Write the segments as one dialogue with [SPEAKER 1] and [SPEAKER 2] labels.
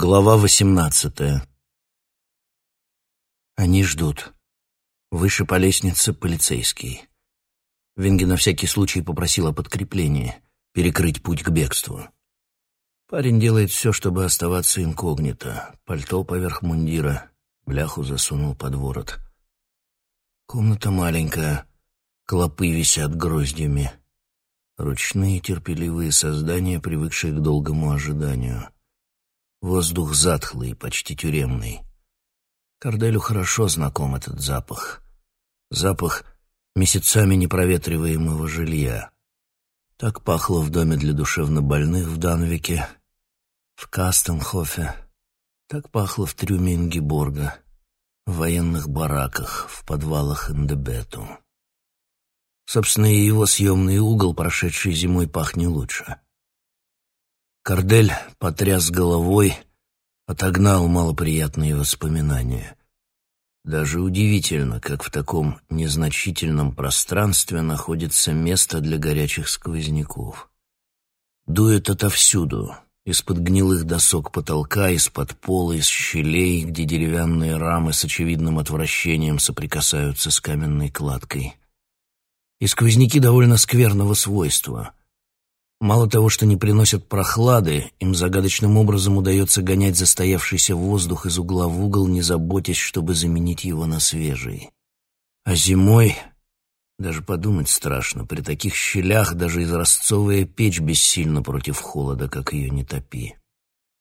[SPEAKER 1] Глава восемнадцатая. Они ждут. Выше по лестнице полицейский. Винги на всякий случай попросил о подкреплении, перекрыть путь к бегству. Парень делает все, чтобы оставаться инкогнито. Пальто поверх мундира, бляху засунул под ворот. Комната маленькая, клопы висят гроздями. Ручные терпеливые создания, привыкшие к долгому ожиданию. Воздух затхлый, почти тюремный. Карделю хорошо знаком этот запах. Запах месяцами непроветриваемого жилья. Так пахло в доме для душевнобольных в Данвике, в Кастенхофе. Так пахло в трюме Ингеборга, в военных бараках, в подвалах Эндебету. Собственно, и его съемный угол, прошедший зимой, пах не лучше. Кардель потряс головой, отогнал малоприятные воспоминания. Даже удивительно, как в таком незначительном пространстве находится место для горячих сквозняков. Дует отовсюду, из-под гнилых досок потолка, из-под пола, из щелей, где деревянные рамы с очевидным отвращением соприкасаются с каменной кладкой. И сквозняки довольно скверного свойства — Мало того, что не приносят прохлады, им загадочным образом удается гонять застоявшийся воздух из угла в угол, не заботясь, чтобы заменить его на свежий. А зимой даже подумать страшно. При таких щелях даже изразцовая печь бессильна против холода, как ее не топи.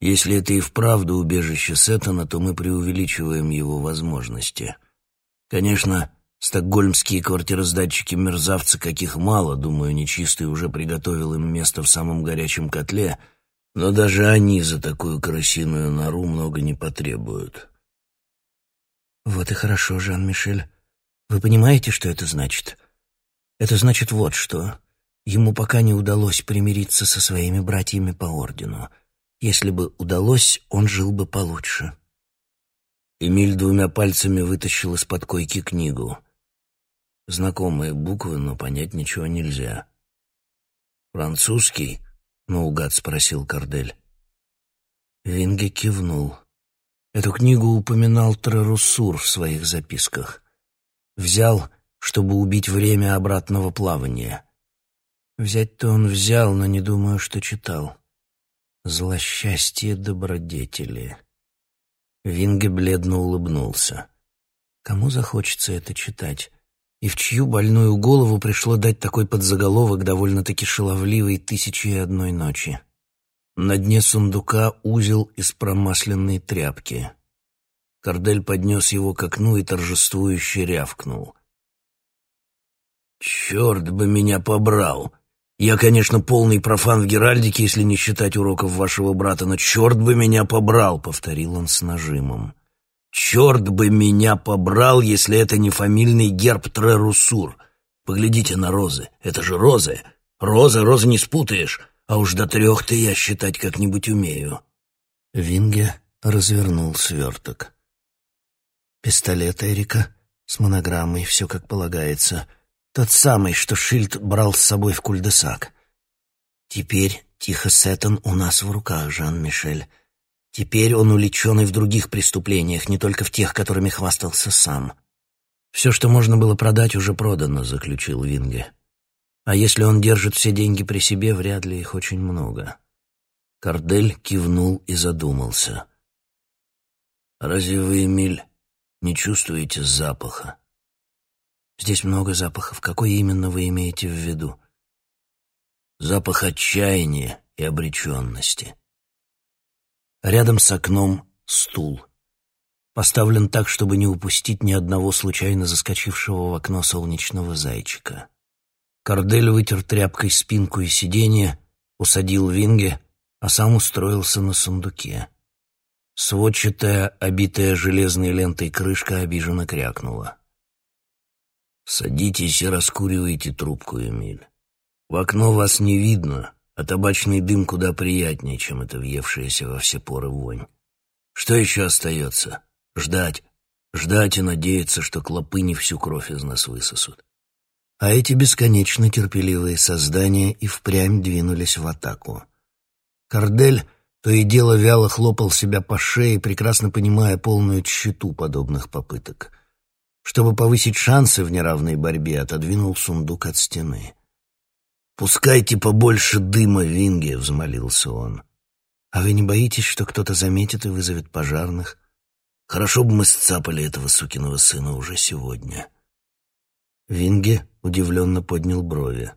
[SPEAKER 1] Если это и вправду убежище Сеттона, то мы преувеличиваем его возможности. Конечно, Стокгольмские квартироздатчики-мерзавцы, каких мало, думаю, нечистый уже приготовил им место в самом горячем котле, но даже они за такую крысиную нору много не потребуют.
[SPEAKER 2] Вот и хорошо, Жан-Мишель. Вы понимаете, что это значит? Это значит вот что. Ему пока не удалось примириться со своими братьями по ордену. Если бы удалось, он жил бы получше.
[SPEAKER 1] Эмиль двумя пальцами вытащил из-под койки книгу. Знакомые буквы, но понять ничего нельзя. «Французский?» — наугад спросил Кардель.
[SPEAKER 2] Винге кивнул. Эту книгу упоминал Трерусур в своих записках. Взял, чтобы убить время обратного плавания. Взять-то он взял, но не думаю, что читал. «Злосчастье добродетели». Винге бледно улыбнулся. Кому захочется это читать? И в чью больную голову пришло дать такой подзаголовок довольно-таки шаловливой «Тысячи и одной ночи». На дне сундука узел из промасленной тряпки. Кардель поднес его к окну и торжествующе рявкнул. «Черт бы меня побрал! Я, конечно, полный профан в Геральдике, если не считать уроков вашего брата, но черт бы меня побрал!» — повторил он с нажимом. Черт бы меня побрал, если это не фамильный герб Трерусур. Поглядите на розы. Это же розы. Розы, розы не спутаешь. А уж до трех-то я считать как-нибудь умею. Винге развернул сверток. Пистолет Эрика с монограммой, все как полагается. Тот самый, что Шильд брал с собой в кульдесак. Теперь Тихо Сеттон у нас в руках, Жан-Мишель. Теперь он уличен и в других преступлениях, не только в тех, которыми хвастался сам. «Все, что можно было продать, уже продано», — заключил Винге. «А если он держит все деньги при себе, вряд ли их очень много». Кардель кивнул и задумался.
[SPEAKER 1] «Разве вы, Эмиль, не чувствуете запаха?»
[SPEAKER 2] «Здесь много запахов. Какой именно вы имеете в виду?»
[SPEAKER 1] «Запах отчаяния и обреченности».
[SPEAKER 2] Рядом с окном стул. Поставлен так, чтобы не упустить ни одного случайно заскочившего в окно солнечного зайчика. Кордель вытер тряпкой спинку и сиденье, усадил Винге, а сам устроился на сундуке. Сводчатая, обитая железной лентой крышка обиженно крякнула.
[SPEAKER 1] «Садитесь и раскуривайте трубку, Эмиль. В окно вас не видно, а табачный дым куда приятнее, чем эта въевшаяся во все поры вонь. Что еще остается? Ждать. Ждать и надеяться, что клопы не всю кровь из нас высосут.
[SPEAKER 2] А эти бесконечно терпеливые создания и впрямь двинулись в атаку. Кардель
[SPEAKER 1] то и дело вяло хлопал себя по шее, прекрасно понимая полную тщету подобных попыток. Чтобы повысить шансы в неравной борьбе, отодвинул сундук от стены. «Пускайте побольше дыма, Винги!» — взмолился он. «А вы не боитесь, что кто-то заметит и вызовет пожарных? Хорошо бы мы сцапали этого сукиного сына уже сегодня». Винге удивленно поднял брови.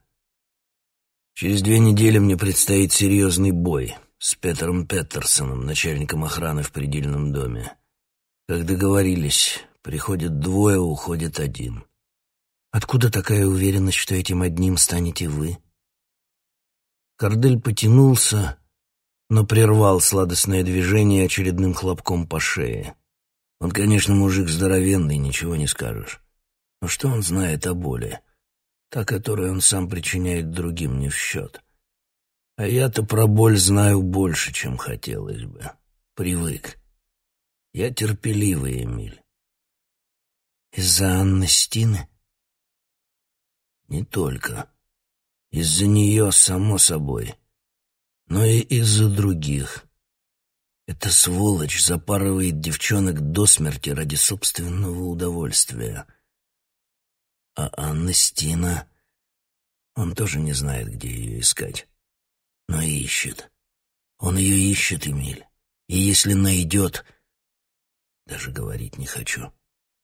[SPEAKER 1] «Через две недели мне предстоит серьезный бой с Петером Петерсоном, начальником охраны в предельном доме. Как договорились, приходит двое, уходит один. Откуда такая уверенность, что этим одним станете вы?» Кордель потянулся, но прервал сладостное движение очередным хлопком по шее. Он, конечно, мужик здоровенный, ничего не скажешь. Но что он знает о боли? Та, которую он сам причиняет другим, не в счет. А я-то про боль знаю больше, чем хотелось бы. Привык. Я терпеливый, Эмиль. Из-за Анны Стины? Не только. Из-за нее, само собой. Но и из-за других. Эта сволочь запарывает девчонок до смерти ради собственного удовольствия — а Анна Стина... Он тоже не знает, где ее искать. Но ищет. Он ее ищет, Эмиль. И если найдет... Даже говорить не хочу.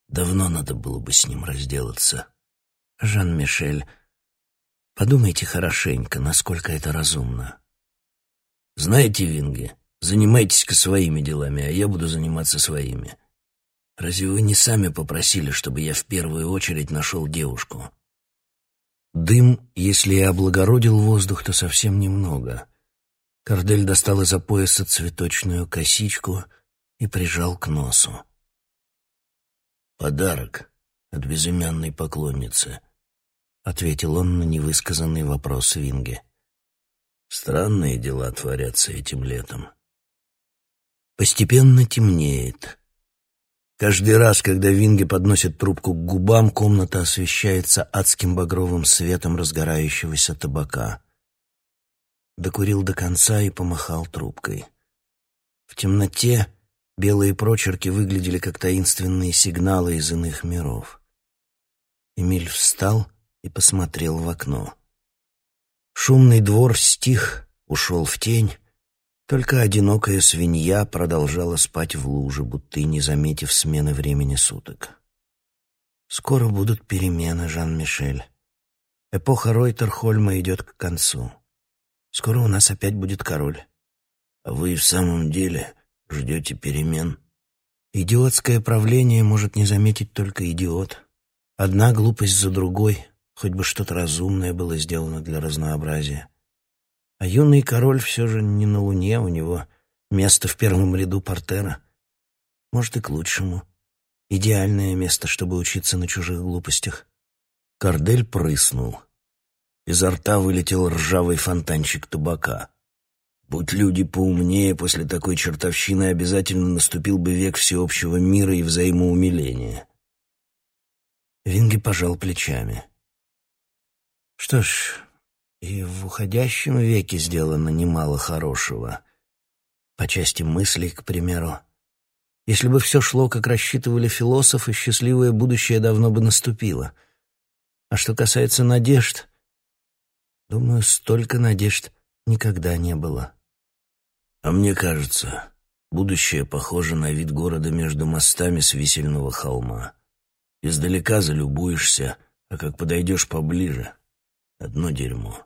[SPEAKER 1] Давно надо было бы с ним разделаться. Жан-Мишель, подумайте хорошенько, насколько это разумно. Знаете, Винги, занимайтесь-ка своими делами, а я буду заниматься своими. Разве вы не сами попросили, чтобы я в первую очередь нашел девушку? Дым, если и облагородил воздух, то совсем немного. Кордель достал из-за пояса цветочную косичку и прижал к носу. «Подарок от безымянной поклонницы», — ответил он на невысказанный вопрос Винге. «Странные дела творятся этим летом. Постепенно темнеет». Каждый раз, когда Винги подносит трубку к губам, комната освещается адским багровым светом разгорающегося табака. Докурил до конца и помахал трубкой. В темноте белые прочерки выглядели как таинственные сигналы из иных миров. Эмиль встал и посмотрел в окно. Шумный двор стих, ушел в тень, только одинокая свинья продолжала спать в луже, будто и не заметив смены времени суток. Скоро будут перемены, Жан-Мишель. Эпоха Ройтерхольма идет к концу. Скоро у нас опять будет король. А вы в самом деле ждете перемен? Идиотское правление может не заметить только идиот. Одна глупость за другой, хоть бы что-то разумное было сделано для разнообразия. А юный король все же не на луне, у него место в первом ряду портера. Может, и к лучшему. Идеальное место, чтобы учиться на чужих глупостях. Кордель прыснул. Изо рта вылетел ржавый фонтанчик табака. Будь люди поумнее, после такой чертовщины обязательно наступил бы век всеобщего мира и взаимоумиления. Винги пожал плечами. Что ж, и в уходящем веке сделано немало хорошего. По части мыслей, к примеру. Если бы все шло, как рассчитывали философы, счастливое будущее давно бы наступило. А что касается надежд, думаю, столько надежд никогда не было. А мне кажется, будущее похоже на вид города между мостами с висельного холма. Издалека залюбуешься, а как подойдешь поближе — одно дерьмо.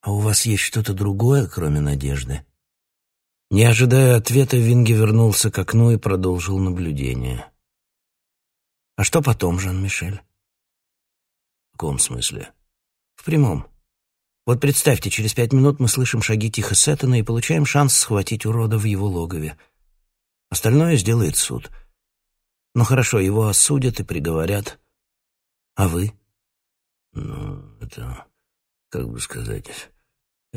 [SPEAKER 1] «А у вас есть что-то другое, кроме надежды?» Не ожидая ответа, Винги вернулся к окну и продолжил наблюдение. «А что потом, Жан-Мишель?» «В каком смысле?» «В прямом. Вот представьте, через пять минут мы слышим шаги Тихо Сеттона и получаем шанс схватить урода в его логове. Остальное сделает суд. Ну хорошо, его осудят и приговорят. А вы?»
[SPEAKER 2] «Ну, это... как бы сказать...»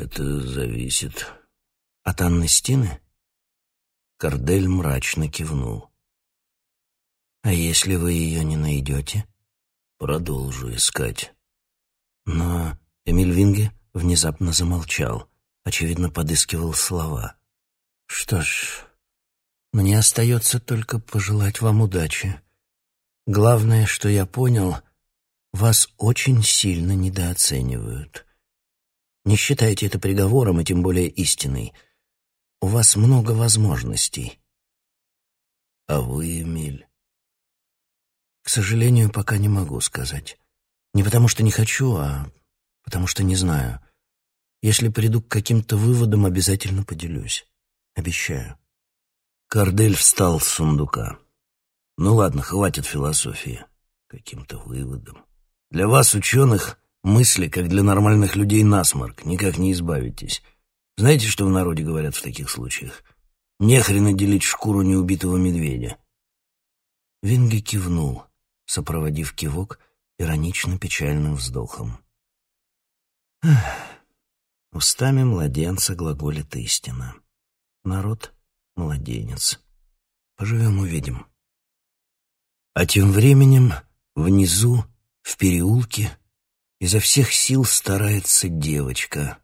[SPEAKER 2] Это зависит
[SPEAKER 1] от Анны Стины? Кордель мрачно кивнул. А если вы ее не найдете?
[SPEAKER 2] Продолжу искать.
[SPEAKER 1] Но Эмиль Винге внезапно замолчал, очевидно, подыскивал слова. Что ж, мне остается только пожелать вам удачи. Главное, что я понял, вас очень сильно недооценивают. Не считайте это приговором и тем более истиной. У вас много возможностей.
[SPEAKER 2] А вы, Эмиль?
[SPEAKER 1] К сожалению, пока не могу сказать. Не потому что не хочу, а потому что не знаю. Если приду к каким-то выводам, обязательно поделюсь. Обещаю.
[SPEAKER 2] Кардель встал с сундука. Ну ладно, хватит философии. Каким-то выводом. Для вас, ученых, мысли, как для нормальных людей, насморк. Никак не избавитесь. Знаете, что в народе говорят в таких случаях? Нехрена делить шкуру неубитого медведя.
[SPEAKER 1] Винги кивнул, сопроводив кивок иронично-печальным вздохом. Устами младенца глаголит истина. Народ — младенец. Поживем — увидим. А тем временем внизу, в переулке, изо всех сил старается девочка.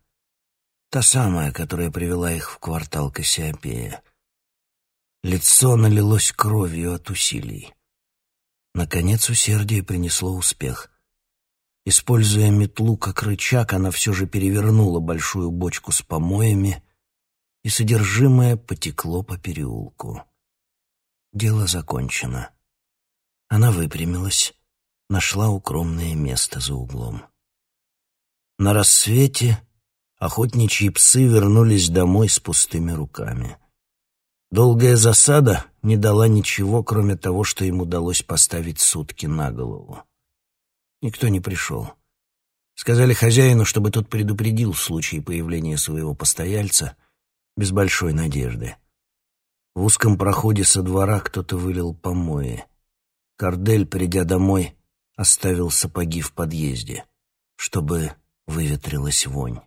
[SPEAKER 1] Та самая, которая привела их в квартал Кассиопея. Лицо налилось кровью от усилий. Наконец усердие принесло успех. Используя метлу как рычаг, она все же перевернула большую бочку с помоями, и содержимое потекло по переулку. Дело закончено. Она выпрямилась, нашла укромное место за углом. На рассвете охотничьи псы вернулись домой с пустыми руками. Долгая засада не дала ничего, кроме того, что им удалось поставить сутки на голову. Никто не пришел. Сказали хозяину, чтобы тот предупредил в случае появления своего постояльца, без большой надежды. В узком проходе со двора кто-то вылил помои. Кардель, придя домой, оставил сапоги в подъезде, чтобы выветрилась вонь.